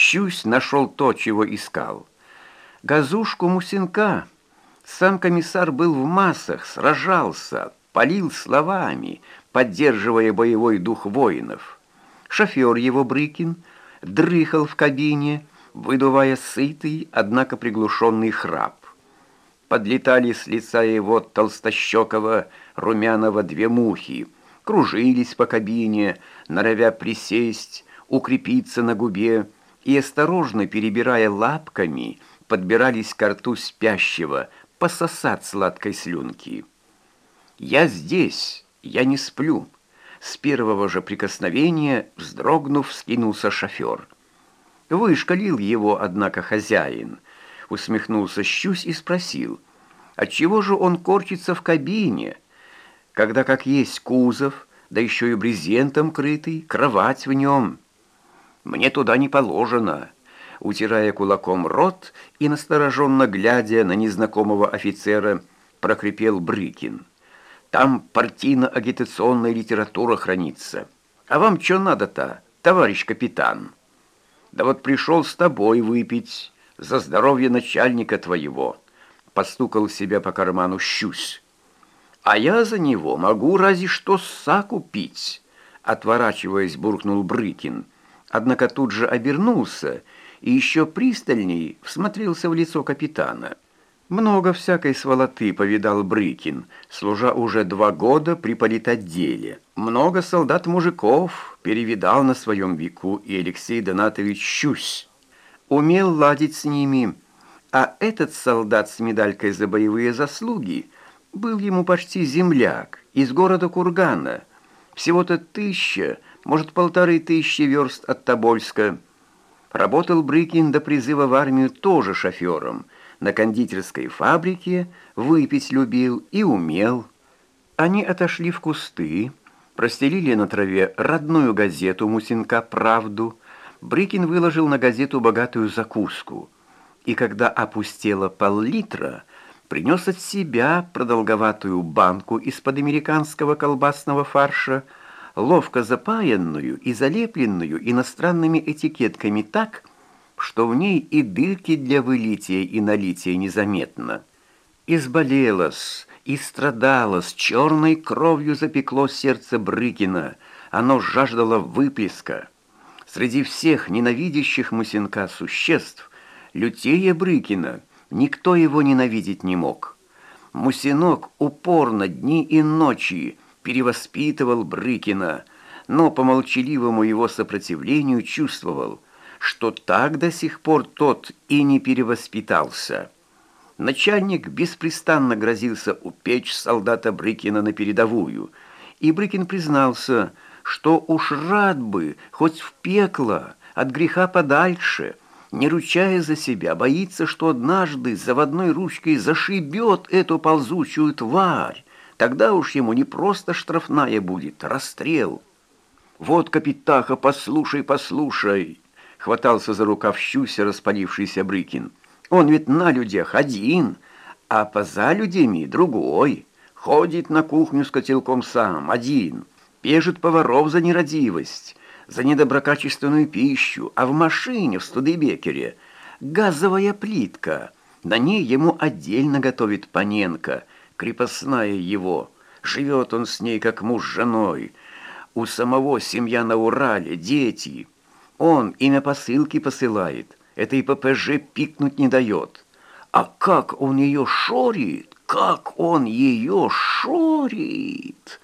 Щусь нашел то, чего искал. Газушку Мусинка. Сам комиссар был в массах, сражался, палил словами, поддерживая боевой дух воинов. Шофер его, Брыкин, дрыхал в кабине, выдувая сытый, однако приглушенный храп. Подлетали с лица его толстощекого, румяного две мухи, кружились по кабине, норовя присесть, укрепиться на губе, и, осторожно перебирая лапками, подбирались к рту спящего, пососать сладкой слюнки. «Я здесь, я не сплю». С первого же прикосновения, вздрогнув, скинулся шофер. Вышкалил его, однако, хозяин. Усмехнулся щусь и спросил, отчего же он корчится в кабине, когда как есть кузов, да еще и брезентом крытый, кровать в нем. Мне туда не положено. Утирая кулаком рот и настороженно глядя на незнакомого офицера, прокрепел Брыкин. Там партийно-агитационная литература хранится. А вам что надо-то, товарищ капитан? Да вот пришел с тобой выпить за здоровье начальника твоего. Постукал себя по карману щусь. А я за него могу разве что саку пить. Отворачиваясь, буркнул Брыкин. Однако тут же обернулся и еще пристальней всмотрелся в лицо капитана. Много всякой сволоты повидал Брыкин, служа уже два года при политотделе. Много солдат-мужиков перевидал на своем веку и Алексей Донатович Щусь. Умел ладить с ними, а этот солдат с медалькой за боевые заслуги был ему почти земляк из города Кургана. Всего-то тысяча, может, полторы тысячи верст от Тобольска. Работал Брыкин до призыва в армию тоже шофером – на кондитерской фабрике, выпить любил и умел. Они отошли в кусты, простелили на траве родную газету Мусинка «Правду». Брыкин выложил на газету богатую закуску. И когда опустело пол-литра, принес от себя продолговатую банку из-под американского колбасного фарша, ловко запаянную и залепленную иностранными этикетками так, что в ней и дырки для вылития и налития незаметно. Изболелось, и страдалось, черной кровью запекло сердце Брыкина, оно жаждало выплеска. Среди всех ненавидящих Мусинка существ, лютея Брыкина, никто его ненавидеть не мог. Мусинок упорно дни и ночи перевоспитывал Брыкина, но по молчаливому его сопротивлению чувствовал – что так до сих пор тот и не перевоспитался. Начальник беспрестанно грозился упечь солдата Брыкина на передовую, и Брыкин признался, что уж рад бы, хоть в пекло, от греха подальше, не ручая за себя, боится, что однажды заводной ручкой зашибет эту ползучую тварь. Тогда уж ему не просто штрафная будет, расстрел. «Вот, капитаха, послушай, послушай!» хватался за рукав щуся распалившийся Брыкин. «Он ведь на людях один, а поза людьми другой. Ходит на кухню с котелком сам, один, пежит поваров за нерадивость, за недоброкачественную пищу, а в машине в Студебекере газовая плитка. На ней ему отдельно готовит Паненко, крепостная его. Живет он с ней, как муж с женой. У самого семья на Урале, дети». Он имя посылки посылает, это и ППЖ пикнуть не дает. А как он ее шорит, как он ее шорит!»